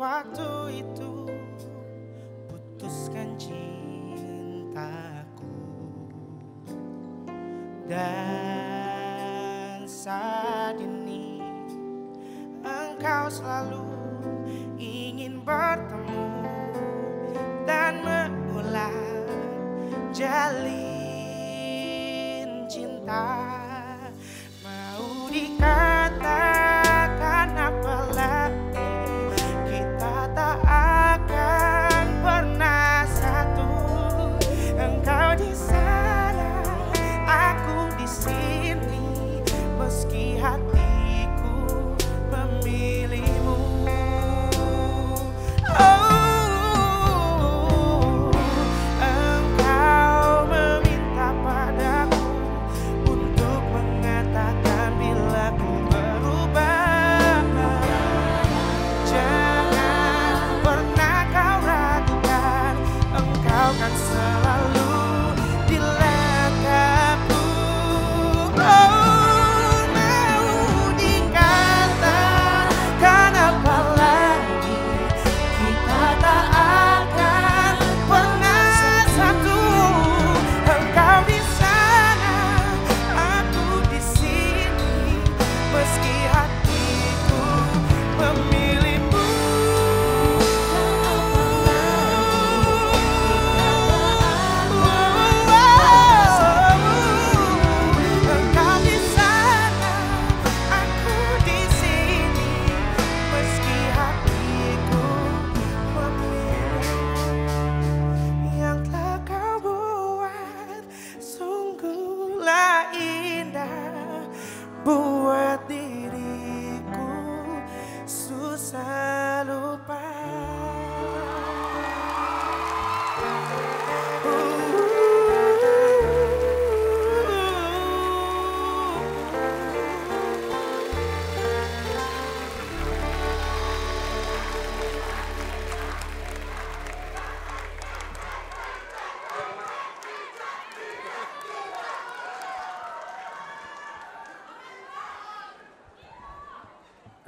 waktu itu putuskan cintaku. Dan saat ini engkau selalu ingin bertemu dan mengulang jalin cinta. Mau dikatakan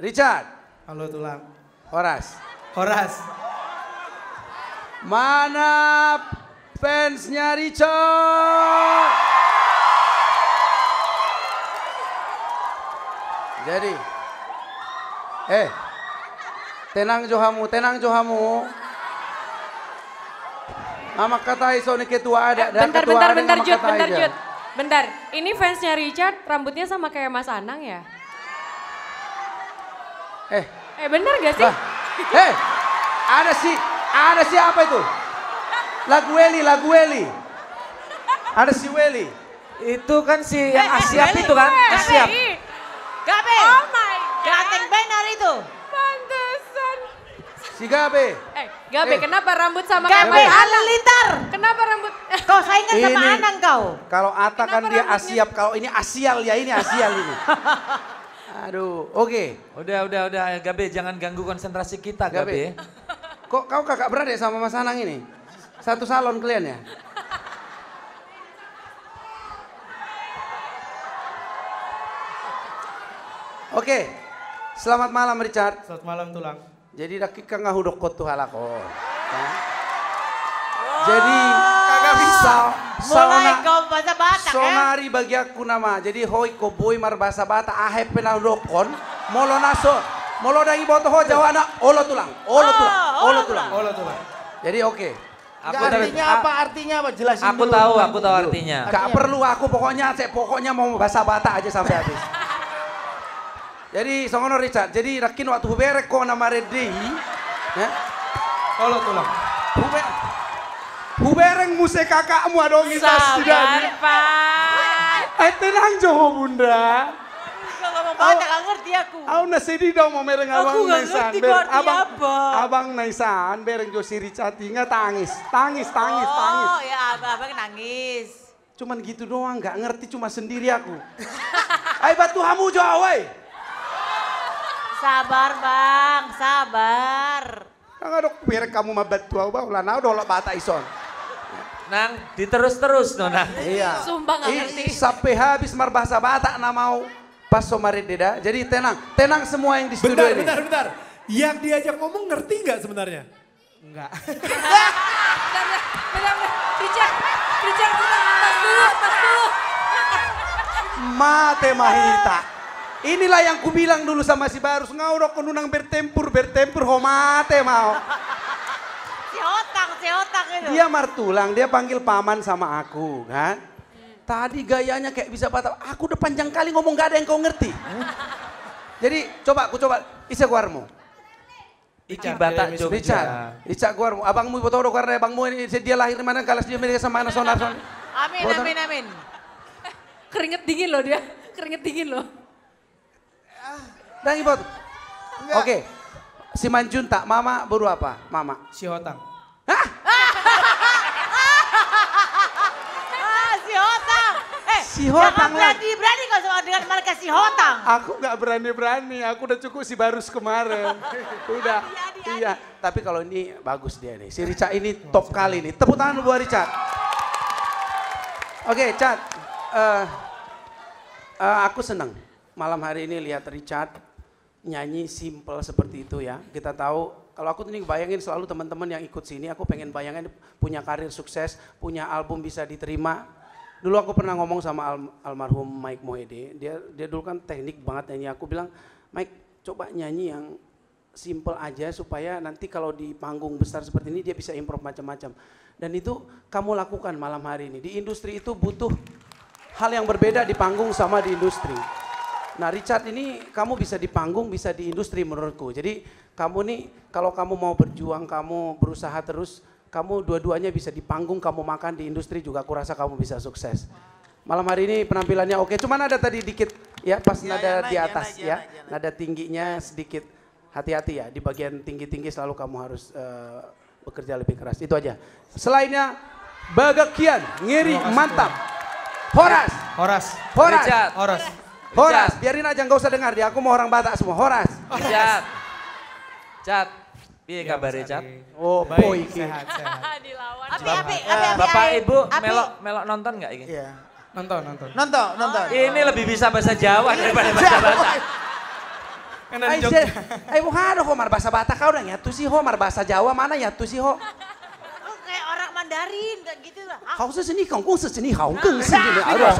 Richard, Halo tulang. Horas. Horas. Mana fansnya Richard? Jadi, eh, tenang Johamu, tenang Johamu. Mama kata iso nih ketua ada, dan bentar, ketua bentar, ada bentar, Jud, bentar. Jud. Bentar, ini fansnya Richard rambutnya sama kayak Mas Anang ya? Eh, Eh bener gak sih? eh, ada si, ada si apa itu? Lagu Weli, lagu Weli. Ada si Weli. Itu kan si yang Eh, eh, Asiap Weli, itu kan? eh, Asiap. Gabe. Oh my god. Ganteng benar itu. Pantesan. Si Gabe. Eh, Gabe, Eh. kenapa rambut sama Gabe halilintar. Kenapa rambut? Kau saingan sama Ini- Anang kau. Kalau Ata kan dia rambutnya? asiap, kalau ini asial ya ini asial ini. Aduh, oke. Udah, udah, udah. Gabe jangan ganggu konsentrasi kita Gabe. Gabe. Kok kau kakak beradik sama Mas Anang ini? Satu salon kalian ya? Oke, selamat malam Richard. Selamat malam tulang. Jadi dakika nga hudok ko tuh halako. Ya. Jadi bisa. Mulai kau bahasa Batak ya. Sonari bagi aku nama. Jadi hoi ko boy mar bahasa bata ahe pena dokon. Molo naso. Molo dagi boto ho jawa na olo tulang. Olo Oh, tulang. olo Olo tulang. Halo tulang. Jadi oke. Aku artinya apa? Artinya apa? Jelasin Aku dulu. tahu, aku tahu artinya. Gak perlu aku pokoknya saya pokoknya mau bahasa bata aja sampai habis. Jadi songono Richard. Jadi rakin waktu huberek ko nama redei. Ya. Halo tulang. Hubereng muse kakakmu adong Sabar, tidak. Pak. Eh tenang Joho Bunda. Ngomong gak ngerti aku. Aku sedih dong mau mereng Aku abang nggak Naisan. ngerti Ber- abang, apa. Abang Naisan, bereng Josi Richati nggak tangis, tangis, tangis, tangis. Oh ya abang nangis. Cuman gitu doang, nggak ngerti cuma sendiri aku. Ayo batu hamu jauh. Sabar bang, sabar. Nggak dok, biar kamu mah batu aku bau lah, nah udah bata ison. Nang, diterus-terus no, Nang. Iya. Sumpah nggak Ih, ngerti. Sampai habis mar bahasa bata na mau pas somare deda. Jadi tenang, tenang semua yang di studio Bentar, ini. bentar, bentar. Yang diajak ngomong ngerti nggak sebenarnya? Enggak. Bentar, bentar, bentar, bentar. Richard, Richard, tas dulu, tas dulu. Mate mahita. Inilah yang kubilang dulu sama si Barus. Ngaurok kununang bertempur, bertempur ho mate mau. Si otak, itu. Dia martulang, dia panggil paman sama aku kan. Tadi gayanya kayak bisa batal. Aku udah panjang kali ngomong gak ada yang kau ngerti. Jadi coba aku coba isa guarmu. Iki Batak Jogja. Richard, Richard guarmu. Abangmu foto karena abangmu ini dia lahir di mana kalas dia milik sama anak sonar sonar. Amin, amin, amin. Keringet dingin loh dia, keringet dingin loh. Dan ibot. Oke. Si Manjunta, mama baru apa? Mama. Si Hotang. Ah, si Hotang. Eh, Si Hotang jangan berani, berani kau sama dengan mereka si Hotang. Aku nggak berani-berani, aku udah cukup si Barus kemarin. udah, iya. Tapi kalau ini bagus dia nih. Si Richard ini top kali nih. Tepuk tangan buat Richard. Oke, Chat. Eh, eh, aku senang malam hari ini lihat Richard nyanyi simple seperti itu ya. Kita tahu kalau aku tuh nih bayangin selalu teman-teman yang ikut sini, aku pengen bayangin punya karir sukses, punya album bisa diterima. Dulu aku pernah ngomong sama al- almarhum Mike Mohede, dia dia dulu kan teknik banget nyanyi. Aku bilang, Mike coba nyanyi yang simple aja supaya nanti kalau di panggung besar seperti ini dia bisa improv macam-macam. Dan itu kamu lakukan malam hari ini. Di industri itu butuh hal yang berbeda di panggung sama di industri. Nah Richard ini kamu bisa di panggung, bisa di industri menurutku. Jadi kamu nih kalau kamu mau berjuang, kamu berusaha terus, kamu dua-duanya bisa di panggung, kamu makan di industri juga aku rasa kamu bisa sukses. Malam hari ini penampilannya oke, cuman ada tadi dikit ya pas nada di atas ya, nada tingginya sedikit hati-hati ya di bagian tinggi-tinggi selalu kamu harus eh, bekerja lebih keras. Itu aja. Selainnya Bagakian, ngiri, mantap. Horas, Horas. Horas. Horas. Horas, biarin aja nggak usah dengar dia. Aku mau orang Batak semua. Horas. Cat. Cat. Iya kabar Cap? Oh, boy iki. Sehat-sehat. Dilawan. Api, api, api, api. Bapak Ibu melok melok nonton enggak ini? Iya. Nonton, nonton. Nonton, nonton. Ini oh. lebih bisa bahasa Jawa iya. daripada bahasa Batak. Ay, ay, bukan Homar bahasa Batak kau udah nyatu sih Homar bahasa Jawa mana nyatu sih Ho? Oh, kayak orang Mandarin dan gitu lah. Ah. Kau sesini kong kong sesini kau kong sesini ada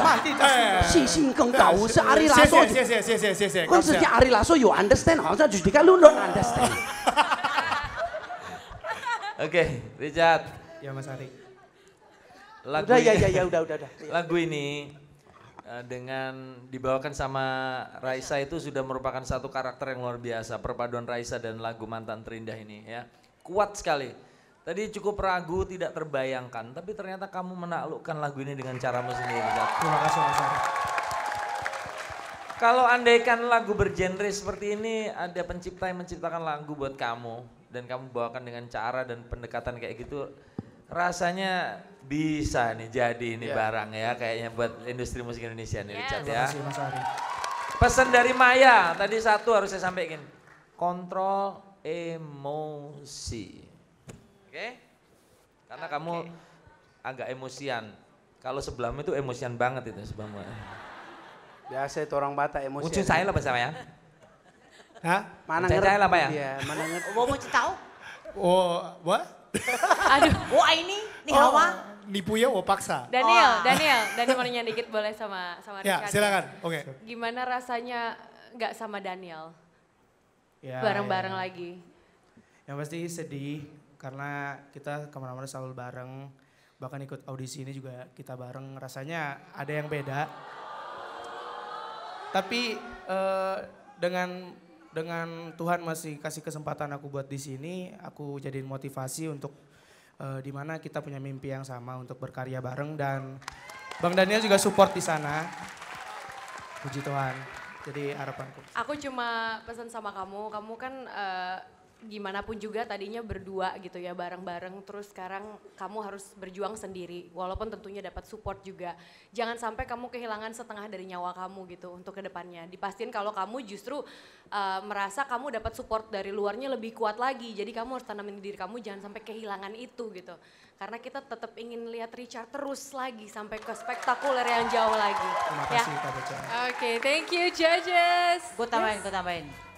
si sing kong kau se Ari Lasso. Kong sesini Ari Lasso you understand? sesini justru kalau don't understand. Oke, Richard. Ya Mas Ari. Lagu Udah ya ini- ya ya udah udah udah. Lagu ini eh, dengan dibawakan sama Raisa itu sudah merupakan satu karakter yang luar biasa. Perpaduan Raisa dan lagu Mantan Terindah ini ya. Kuat sekali. Tadi cukup ragu, tidak terbayangkan. Tapi ternyata kamu menaklukkan lagu ini dengan caramu sendiri. Terima kasih Mas Ari. Kalau andaikan lagu bergenre seperti ini, ada pencipta yang menciptakan lagu buat kamu. Dan kamu bawakan dengan cara dan pendekatan kayak gitu. Rasanya bisa nih jadi ini barang ya kayaknya buat industri musik Indonesia nih Richard Terima ya. kasih Mas Ari. Pesan dari Maya, tadi satu harus saya sampaikan. Kontrol emosi. Oke? Karena kamu agak emosian. Kalau sebelahmu itu emosian banget itu sebelahmu. Biasa itu orang Batak emosi. Muncul saya lah bahasa ya. Hah? Mana ngerti lah, Pak, ya? dia, mana ngerti. Mau mau tahu? Oh, what? Aduh, Oh, ini, nih Oh, Hawa. nipunya oh paksa. Daniel, Wah. Daniel, Daniel mau nanya dikit boleh sama sama Ya, Richard? silakan. Oke. Gimana rasanya nggak sama Daniel? Ya, Bareng-bareng ya. lagi. Yang pasti sedih karena kita ke mana-mana selalu bareng. Bahkan ikut audisi ini juga kita bareng. Rasanya ada yang beda. Tapi eh, dengan dengan Tuhan masih kasih kesempatan aku buat di sini, aku jadiin motivasi untuk eh, di mana kita punya mimpi yang sama untuk berkarya bareng dan Bang Daniel juga support di sana. Puji Tuhan. Jadi harapanku. Aku cuma pesan sama kamu, kamu kan eh, gimana pun juga tadinya berdua gitu ya bareng-bareng, terus sekarang kamu harus berjuang sendiri, walaupun tentunya dapat support juga. Jangan sampai kamu kehilangan setengah dari nyawa kamu gitu untuk ke depannya. Dipastiin kalau kamu justru eh, merasa kamu dapat support dari luarnya lebih kuat lagi, jadi kamu harus tanamin di diri kamu jangan sampai kehilangan itu gitu. Karena kita tetap ingin lihat Richard terus lagi sampai ke spektakuler yang jauh lagi. Terima Ya. kasih Kak Beca. Oke, thank you judges. Gue tambahin, gue tambahin.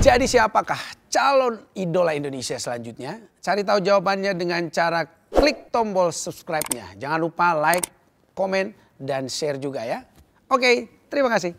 Jadi siapakah calon idola Indonesia selanjutnya? Cari tahu jawabannya dengan cara klik tombol subscribe-nya. Jangan lupa like, komen, dan share juga ya. Oke, terima kasih.